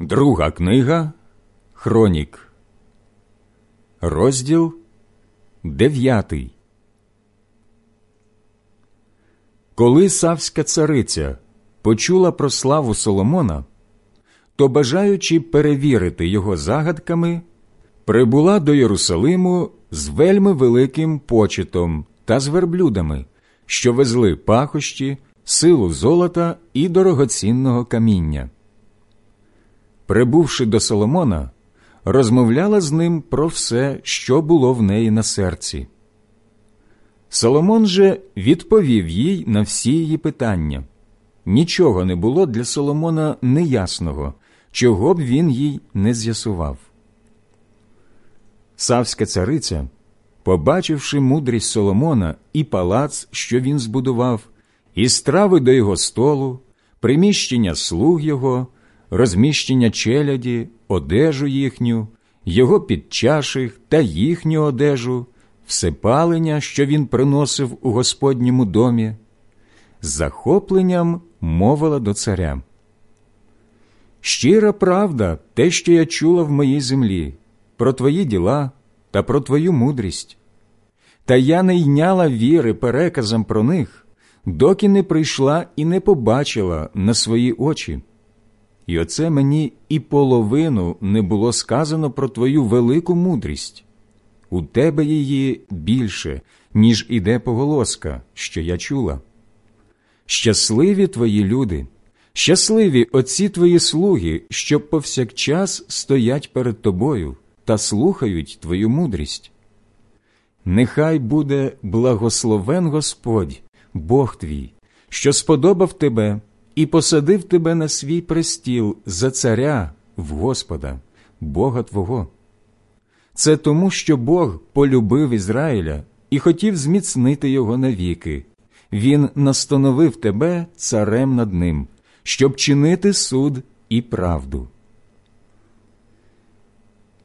Друга книга Хронік, розділ дев'ятий. Коли Савська цариця почула про славу Соломона, то, бажаючи перевірити його загадками, прибула до Єрусалиму з вельми великим почетом та з верблюдами, що везли пахощі, силу золота і дорогоцінного каміння прибувши до Соломона, розмовляла з ним про все, що було в неї на серці. Соломон же відповів їй на всі її питання. Нічого не було для Соломона неясного, чого б він їй не з'ясував. Савська цариця, побачивши мудрість Соломона і палац, що він збудував, і страви до його столу, приміщення слуг його, розміщення челяді, одежу їхню, його підчаших та їхню одежу, всепалення, що він приносив у Господньому домі, з захопленням мовила до царя. Щира правда, те, що я чула в моїй землі, про твої діла та про твою мудрість. Та я не йняла віри переказам про них, доки не прийшла і не побачила на свої очі. І оце мені і половину не було сказано про твою велику мудрість. У тебе її більше, ніж іде поголоска, що я чула. Щасливі твої люди, щасливі оці твої слуги, що повсякчас стоять перед тобою та слухають твою мудрість. Нехай буде благословен Господь, Бог твій, що сподобав тебе і посадив тебе на свій престіл за царя в Господа, Бога Твого. Це тому, що Бог полюбив Ізраїля і хотів зміцнити його навіки. Він настановив тебе царем над ним, щоб чинити суд і правду.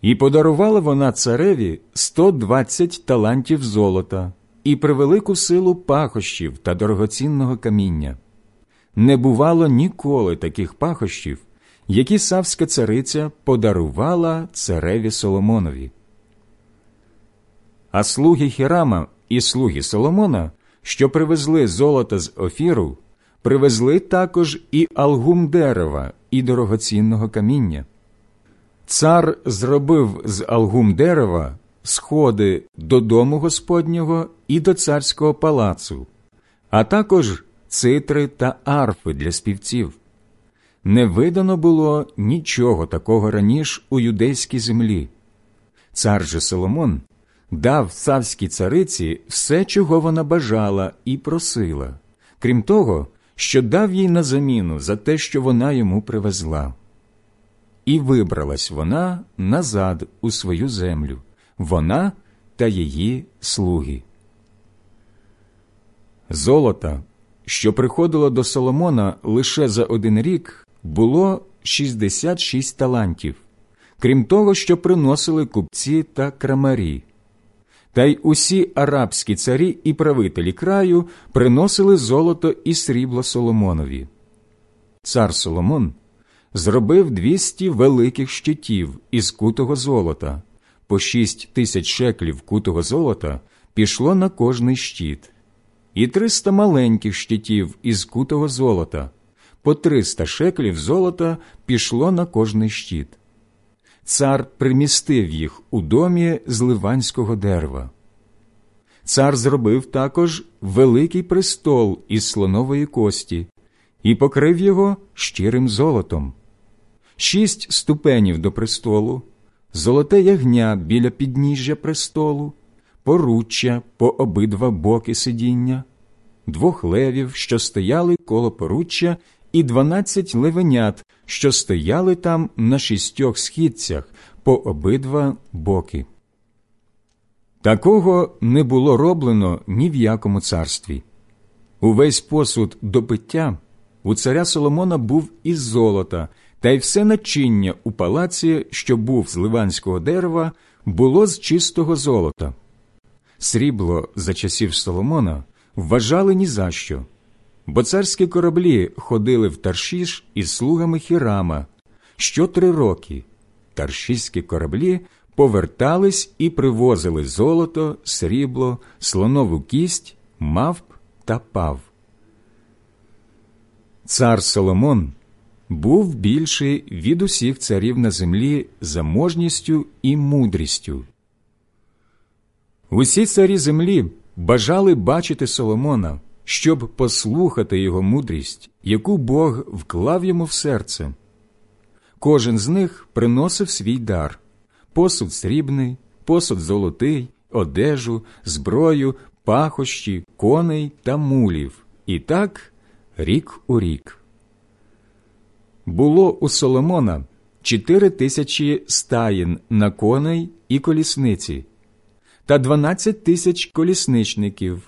І подарувала вона цареві 120 талантів золота і превелику силу пахощів та дорогоцінного каміння не бувало ніколи таких пахощів, які савська цариця подарувала цареві Соломонові. А слуги Хірама і слуги Соломона, що привезли золото з офіру, привезли також і алгум дерева і дорогоцінного каміння. Цар зробив з алгум дерева сходи до дому Господнього і до царського палацу, а також цитри та арфи для співців. Не видано було нічого такого раніше у юдейській землі. Цар же Соломон дав царській цариці все, чого вона бажала і просила, крім того, що дав їй на заміну за те, що вона йому привезла. І вибралась вона назад у свою землю, вона та її слуги. Золота що приходило до Соломона лише за один рік, було 66 талантів, крім того, що приносили купці та крамарі. Та й усі арабські царі і правителі краю приносили золото і срібло Соломонові. Цар Соломон зробив 200 великих щитів із кутого золота, по шість тисяч шеклів кутого золота пішло на кожний щит і триста маленьких щитів із кутого золота, по триста шеклів золота пішло на кожний щит. Цар примістив їх у домі з ливанського дерева. Цар зробив також великий престол із слонової кості і покрив його щирим золотом, шість ступенів до престолу, золоте ягня біля підніжжя престолу, поруччя по обидва боки сидіння, двох левів, що стояли коло поруччя, і дванадцять левенят, що стояли там на шістьох східцях по обидва боки. Такого не було роблено ні в якому царстві. Увесь посуд до пиття у царя Соломона був із золота, та й все начиння у палаці, що був з ливанського дерева, було з чистого золота. Срібло за часів Соломона вважали ні за що, бо царські кораблі ходили в Таршіш із слугами Хірама, що три роки таршиські кораблі повертались і привозили золото, срібло, слонову кість, мавп та пав. Цар Соломон був більший від усіх царів на землі заможністю і мудрістю. Усі царі землі бажали бачити Соломона, щоб послухати його мудрість, яку Бог вклав йому в серце. Кожен з них приносив свій дар посуд срібний, посуд золотий, одежу, зброю, пахощі, коней та мулів, і так рік у рік. Було у Соломона чотири тисячі стаїн на коней і колісниці та дванадцять тисяч колісничників.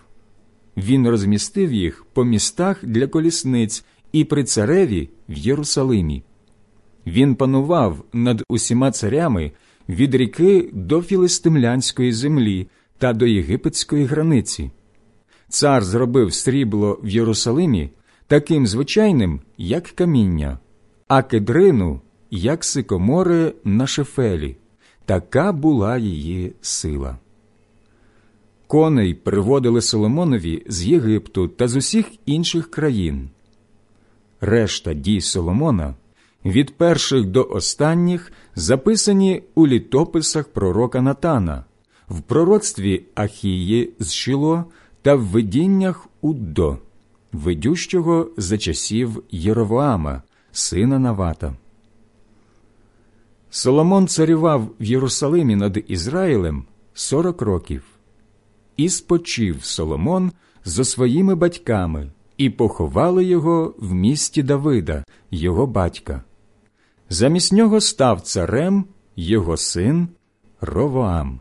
Він розмістив їх по містах для колісниць і при цареві в Єрусалимі. Він панував над усіма царями від ріки до філистимлянської землі та до єгипетської границі. Цар зробив срібло в Єрусалимі таким звичайним, як каміння, а кедрину, як сикомори на шефелі. Така була її сила. Коней приводили Соломонові з Єгипту та з усіх інших країн. Решта дій Соломона від перших до останніх записані у літописах пророка Натана, в пророцтві Ахії з Шило та в видіннях Уддо, видющого за часів Єровоама, сина Навата. Соломон царював в Єрусалимі над Ізраїлем сорок років. І спочив Соломон зо своїми батьками, і поховали його в місті Давида, його батька. Замість нього став царем його син Ровоам.